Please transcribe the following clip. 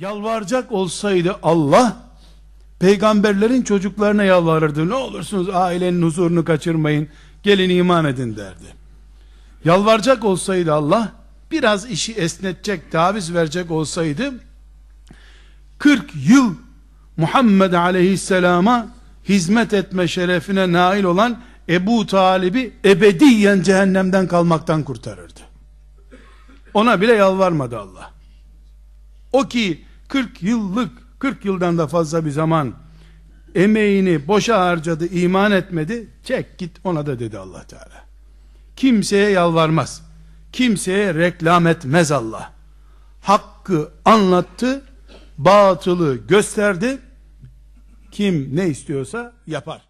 Yalvaracak olsaydı Allah peygamberlerin çocuklarına yalvarırdı. Ne olursunuz ailenin huzurunu kaçırmayın. Gelin iman edin derdi. Yalvaracak olsaydı Allah biraz işi esnetecek, taviz verecek olsaydı 40 yıl Muhammed Aleyhisselam'a hizmet etme şerefine nail olan Ebu Talib'i ebediyen cehennemden kalmaktan kurtarırdı. Ona bile yalvarmadı Allah. O ki 40 yıllık 40 yıldan da fazla bir zaman emeğini boşa harcadı, iman etmedi. Çek git ona da dedi Allah Teala. Kimseye yalvarmaz. Kimseye reklam etmez Allah. Hakkı anlattı, batılı gösterdi. Kim ne istiyorsa yapar.